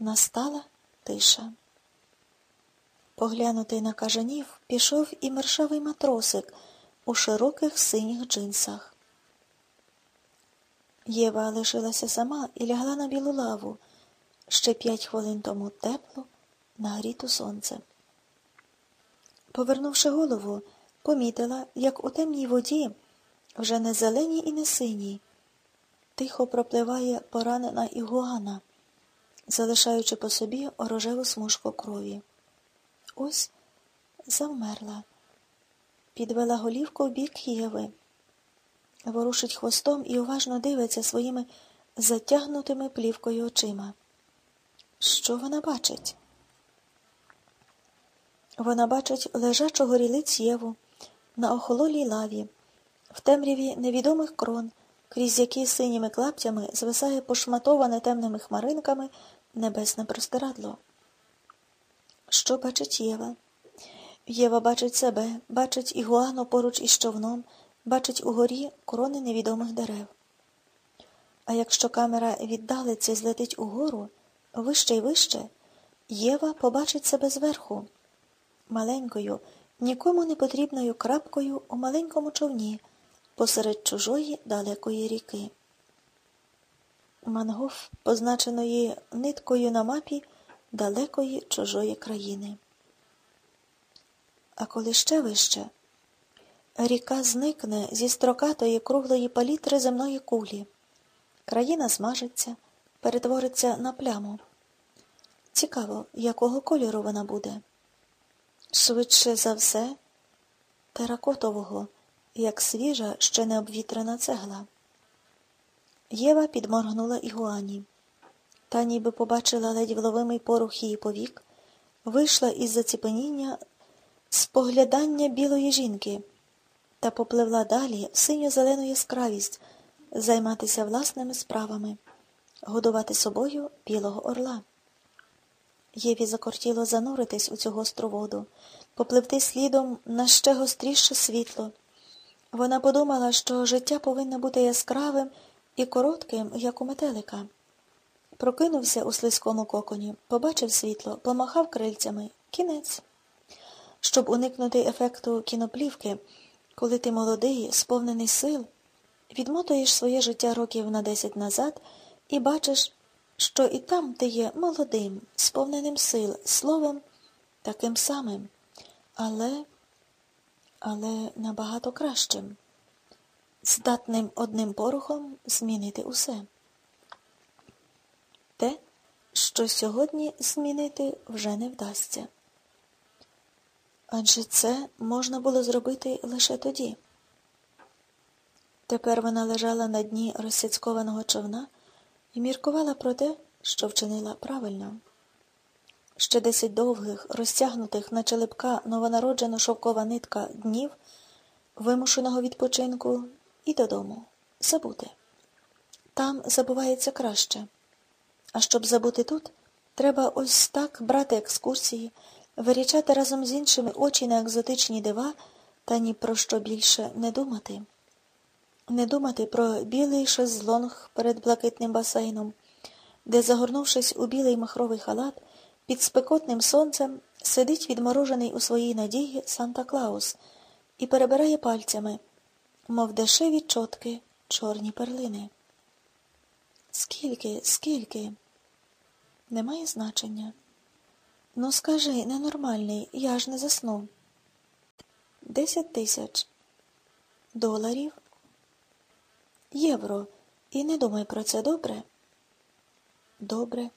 Настала тиша. Поглянутий на кажанів пішов і мершавий матросик у широких синіх джинсах. Єва лишилася сама і лягла на білу лаву ще п'ять хвилин тому теплу, нагріту сонцем. Повернувши голову, помітила, як у темній воді, вже не зеленій і не синій, тихо пропливає поранена ігуана, залишаючи по собі орожеву смужку крові. Ось завмерла, підвела голівку в бік Єви, ворушить хвостом і уважно дивиться своїми затягнутими плівкою очима. Що вона бачить? Вона бачить лежачу горілиць Єву на охололій лаві, в темряві невідомих крон, крізь які синіми клаптями звисає пошматоване темними хмаринками небесне простирадло. Що бачить Єва? Єва бачить себе, бачить ігуану поруч із човном, бачить угорі крони невідомих дерев. А якщо камера віддалиться і злетить угору, вище й вище, Єва побачить себе зверху, маленькою, нікому не потрібною крапкою у маленькому човні посеред чужої далекої ріки. Мангоф, позначеної ниткою на мапі далекої чужої країни. А коли ще вище, ріка зникне зі строкатої круглої палітри земної кулі, країна смажиться, перетвориться на пляму. Цікаво, якого кольору вона буде. Швидше за все, теракотового, як свіжа, ще не обвітрена цегла. Єва підморгнула ігуані. Та ніби побачила ледь вловимий порух її повік, вийшла із заціпеніння споглядання білої жінки та попливла далі в синьо-зелену яскравість займатися власними справами, годувати собою білого орла. Єві закортіло зануритись у цю гостру воду, попливти слідом на ще гостріше світло. Вона подумала, що життя повинно бути яскравим і коротким, як у метелика. Прокинувся у слизькому коконі, побачив світло, помахав крильцями. Кінець. Щоб уникнути ефекту кіноплівки, коли ти молодий, сповнений сил, відмотуєш своє життя років на десять назад і бачиш, що і там ти є молодим, сповненим сил, словом, таким самим, але, але набагато кращим, здатним одним порухом змінити усе. Те, що сьогодні змінити вже не вдасться. Адже це можна було зробити лише тоді. Тепер вона лежала на дні розсяцькованого човна і міркувала про те, що вчинила правильно. Ще десять довгих, розтягнутих, наче липка новонароджена шовкова нитка днів, вимушеного відпочинку і додому. Забути. Там забувається краще. А щоб забути тут, треба ось так брати екскурсії, вирічати разом з іншими очі на екзотичні дива та ні про що більше не думати. Не думати про білий шезлонг перед блакитним басейном, де, загорнувшись у білий махровий халат, під спекотним сонцем сидить відморожений у своїй надії Санта Клаус і перебирає пальцями, мов дешеві чотки, чорні перлини. Скільки, скільки? Немає значення. Ну, скажи, ненормальний, я ж не засну. Десять тисяч доларів, євро. І не думай про це добре. Добре.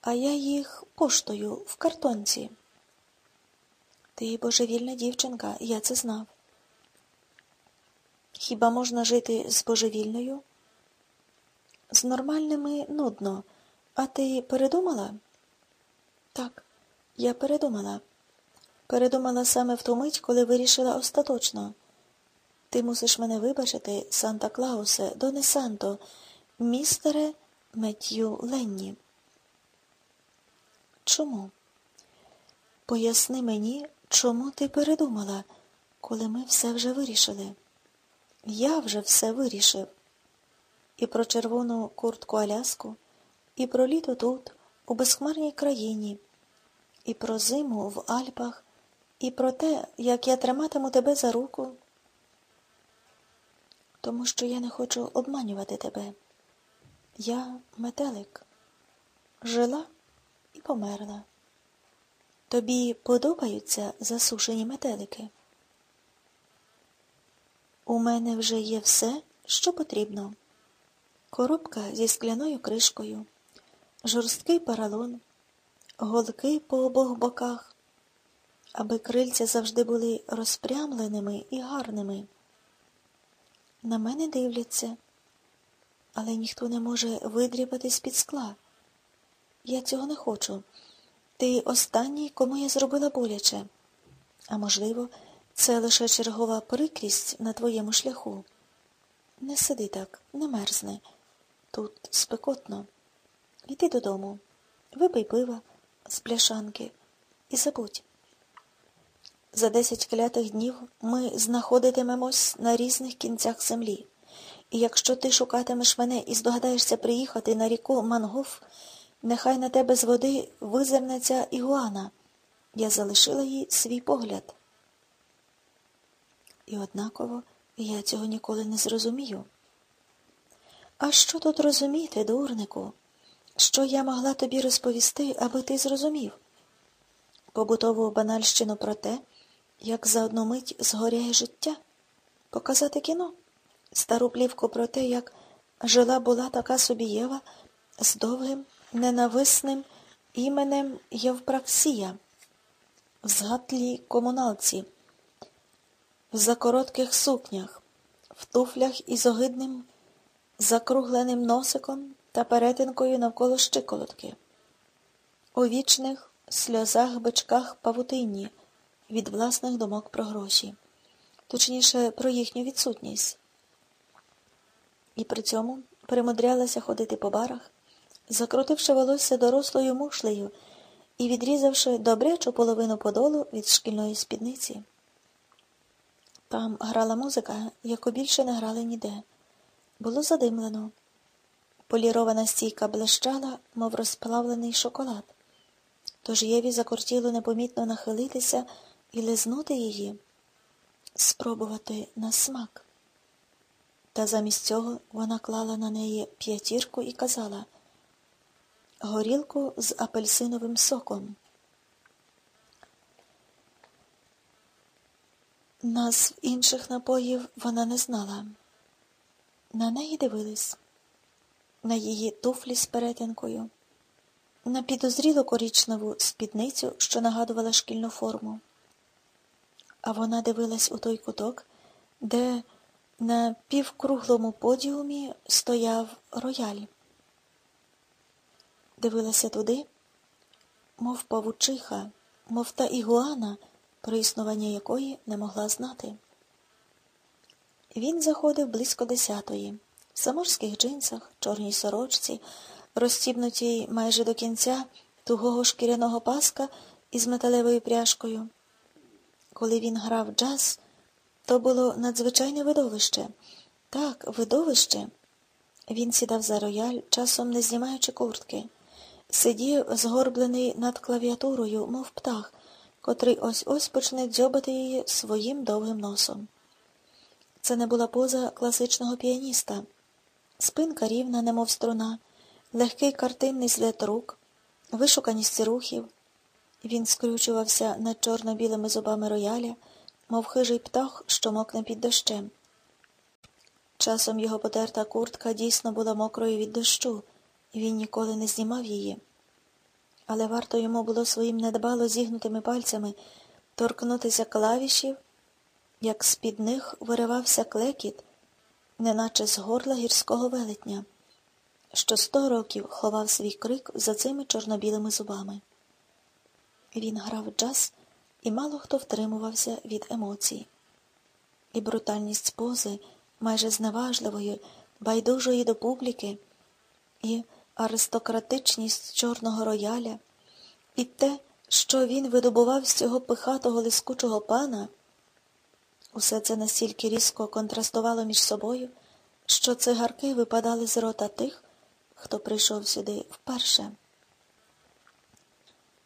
А я їх поштою в картонці. Ти божевільна дівчинка, я це знав. Хіба можна жити з божевільною? З нормальними нудно. А ти передумала? Так, я передумала. Передумала саме в ту мить, коли вирішила остаточно. Ти мусиш мене вибачити, Санта Клаусе, Доне Санто, містере Меттью Ленні. Чому? Поясни мені, чому ти передумала, коли ми все вже вирішили. Я вже все вирішив. І про червону куртку Аляску, і про літо тут, у безхмарній країні, і про зиму в Альпах, і про те, як я триматиму тебе за руку, тому що я не хочу обманювати тебе. Я метелик, жила і померла. Тобі подобаються засушені метелики? У мене вже є все, що потрібно. Коробка зі скляною кришкою, жорсткий паралон, голки по обох боках, аби крильця завжди були розпрямленими і гарними. На мене дивляться, але ніхто не може видрібати з-під скла. Я цього не хочу. Ти останній, кому я зробила боляче. А можливо, це лише чергова прикрість на твоєму шляху. Не сиди так, не мерзни. Тут спекотно. Йди додому, випий пива з пляшанки і забудь. За десять клятих днів ми знаходитимемось на різних кінцях землі. І якщо ти шукатимеш мене і здогадаєшся приїхати на ріку Мангоф, нехай на тебе з води визирнеться ігуана. Я залишила їй свій погляд. І однаково я цього ніколи не зрозумію. А що тут розуміти, дурнику? Що я могла тобі розповісти, аби ти зрозумів? Побутову банальщину про те, як за одну мить згоряє життя, показати кіно, стару плівку про те, як жила була така собі Єва з довгим, ненависним іменем Євпраксія, в згатлій комуналці, в закоротких сукнях, в туфлях із огидним закругленим носиком та перетинкою навколо щиколотки, у вічних сльозах бичках павутинні від власних думок про гроші, точніше, про їхню відсутність. І при цьому перемудрялася ходити по барах, закрутивши волосся дорослою мушлею і відрізавши добрячу половину подолу від шкільної спідниці. Там грала музика, яку більше не грали ніде. Було задимлено. Полірована стійка блищала, мов розплавлений шоколад. Тож Єві закортіло непомітно нахилитися і лизнути її, спробувати на смак. Та замість цього вона клала на неї п'ятірку і казала горілку з апельсиновим соком. Назв інших напоїв вона не знала. На неї дивились, на її туфлі з перетинкою, на підозрілу корічневу спідницю, що нагадувала шкільну форму. А вона дивилась у той куток, де на півкруглому подіумі стояв рояль. Дивилася туди, мов павучиха, мов та ігуана, про існування якої не могла знати. Він заходив близько десятої, в саморських джинсах, чорній сорочці, розстібнутій майже до кінця тугого шкіряного паска із металевою пряжкою. Коли він грав джаз, то було надзвичайне видовище. Так, видовище. Він сідав за рояль, часом не знімаючи куртки, сидів, згорблений над клавіатурою, мов птах, котрий ось ось почне дзьобати її своїм довгим носом. Це не була поза класичного піаніста. Спинка рівна, немов струна, легкий картинний злет рук, вишуканість рухів. Він скрючувався над чорно-білими зубами рояля, мов хижий птах, що мокне під дощем. Часом його потерта куртка дійсно була мокрою від дощу, і він ніколи не знімав її. Але варто йому було своїм недбало зігнутими пальцями торкнутися клавішів як з-під них виривався клекіт, неначе з горла гірського велетня, що сто років ховав свій крик за цими чорнобілими зубами. Він грав джаз, і мало хто втримувався від емоцій. І брутальність пози, майже зневажливої, байдужої до публіки, і аристократичність чорного рояля, і те, що він видобував з цього пихатого лискучого пана. Усе це настільки різко контрастувало між собою, що цигарки випадали з рота тих, хто прийшов сюди вперше.